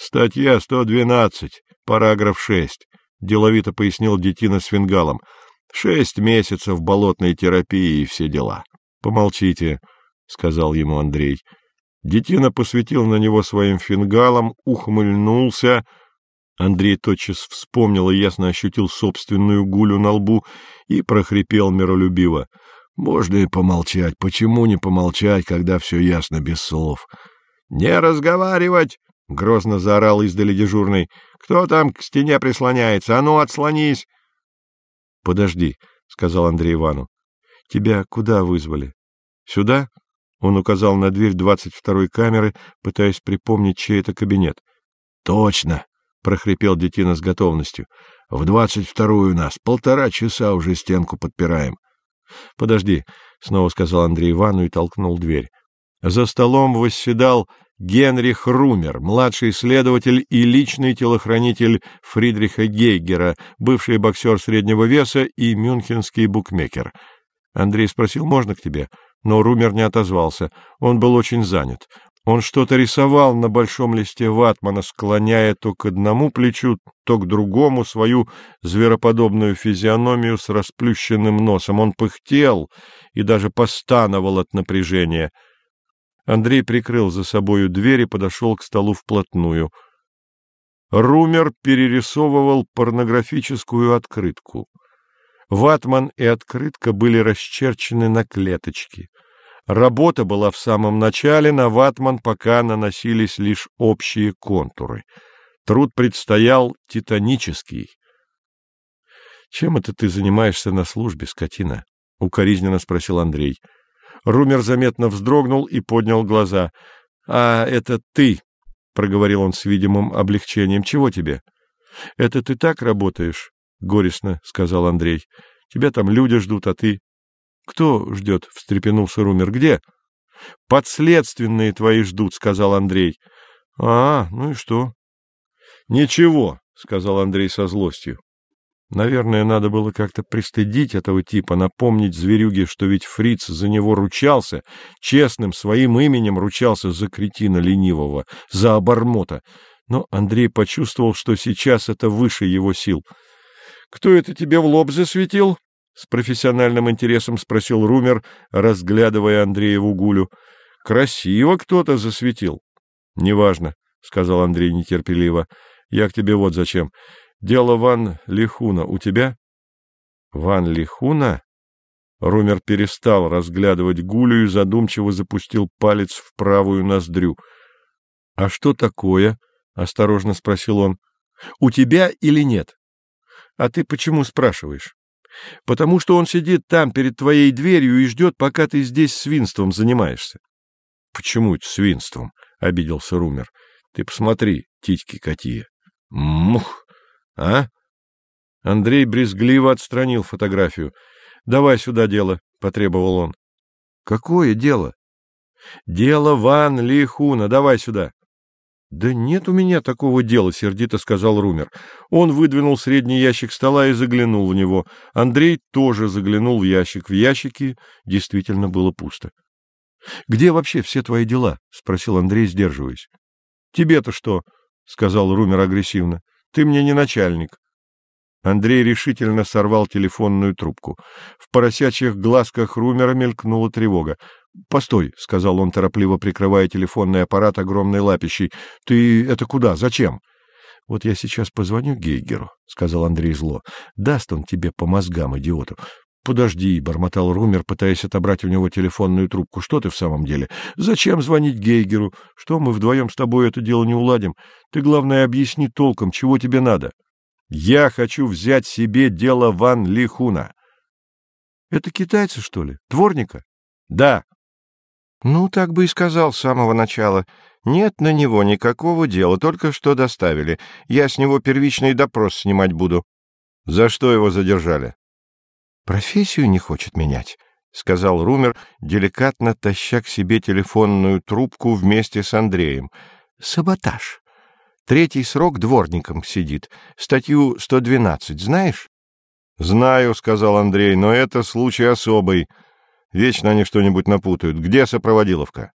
Статья 112, параграф 6, — деловито пояснил детина с фингалом. Шесть месяцев болотной терапии и все дела. — Помолчите, — сказал ему Андрей. Детина посветил на него своим фингалом, ухмыльнулся. Андрей тотчас вспомнил и ясно ощутил собственную гулю на лбу и прохрипел миролюбиво. — Можно и помолчать. Почему не помолчать, когда все ясно без слов? — Не разговаривать! — грозно заорал издали дежурный. — Кто там к стене прислоняется? А ну, отслонись! — Подожди, — сказал Андрей Ивану. — Тебя куда вызвали? — Сюда? Он указал на дверь двадцать второй камеры, пытаясь припомнить, чей это кабинет. — Точно! — прохрипел детина с готовностью. — В двадцать вторую нас. Полтора часа уже стенку подпираем. — Подожди, — снова сказал Андрей Ивану и толкнул дверь. За столом восседал Генрих Румер, младший следователь и личный телохранитель Фридриха Гейгера, бывший боксер среднего веса и мюнхенский букмекер. Андрей спросил, можно к тебе? Но Румер не отозвался. Он был очень занят. Он что-то рисовал на большом листе ватмана, склоняя то к одному плечу, то к другому свою звероподобную физиономию с расплющенным носом. Он пыхтел и даже постановал от напряжения — Андрей прикрыл за собою дверь и подошел к столу вплотную. Румер перерисовывал порнографическую открытку. Ватман и открытка были расчерчены на клеточки. Работа была в самом начале, на ватман пока наносились лишь общие контуры. Труд предстоял титанический. — Чем это ты занимаешься на службе, скотина? — укоризненно спросил Андрей. — Румер заметно вздрогнул и поднял глаза. — А это ты, — проговорил он с видимым облегчением. — Чего тебе? — Это ты так работаешь? — горестно сказал Андрей. — Тебя там люди ждут, а ты... — Кто ждет? — встрепенулся Румер. — Где? — Подследственные твои ждут, — сказал Андрей. — А, ну и что? — Ничего, — сказал Андрей со злостью. Наверное, надо было как-то пристыдить этого типа, напомнить зверюге, что ведь фриц за него ручался, честным своим именем ручался за кретина ленивого, за обормота. Но Андрей почувствовал, что сейчас это выше его сил. — Кто это тебе в лоб засветил? — с профессиональным интересом спросил Румер, разглядывая Андрееву гулю. — Красиво кто-то засветил. — Неважно, — сказал Андрей нетерпеливо. — Я к тебе вот зачем. Дело Ван Лихуна у тебя? Ван Лихуна? Румер перестал разглядывать Гулю и задумчиво запустил палец в правую ноздрю. — А что такое? — осторожно спросил он. — У тебя или нет? — А ты почему спрашиваешь? — Потому что он сидит там, перед твоей дверью, и ждет, пока ты здесь свинством занимаешься. — Почему это свинством? — обиделся Румер. — Ты посмотри, титьки какие. — Мух! А? Андрей брезгливо отстранил фотографию. — Давай сюда дело, — потребовал он. — Какое дело? — Дело Ван Лихуна. Давай сюда. — Да нет у меня такого дела, — сердито сказал Румер. Он выдвинул средний ящик стола и заглянул в него. Андрей тоже заглянул в ящик. В ящике действительно было пусто. — Где вообще все твои дела? — спросил Андрей, сдерживаясь. — Тебе-то что? — сказал Румер агрессивно. Ты мне не начальник. Андрей решительно сорвал телефонную трубку. В поросячьих глазках Румера мелькнула тревога. — Постой, — сказал он, торопливо прикрывая телефонный аппарат огромной лапищей. — Ты это куда? Зачем? — Вот я сейчас позвоню Гейгеру, — сказал Андрей зло. — Даст он тебе по мозгам, идиоту. — Подожди, — бормотал Румер, пытаясь отобрать у него телефонную трубку. — Что ты в самом деле? Зачем звонить Гейгеру? Что мы вдвоем с тобой это дело не уладим? Ты, главное, объясни толком, чего тебе надо. — Я хочу взять себе дело Ван Лихуна. — Это китайцы, что ли? Дворника? — Да. — Ну, так бы и сказал с самого начала. Нет на него никакого дела, только что доставили. Я с него первичный допрос снимать буду. — За что его задержали? Профессию не хочет менять, — сказал Румер, деликатно таща к себе телефонную трубку вместе с Андреем. — Саботаж. Третий срок дворником сидит. Статью 112 знаешь? — Знаю, — сказал Андрей, — но это случай особый. Вечно они что-нибудь напутают. Где сопроводиловка?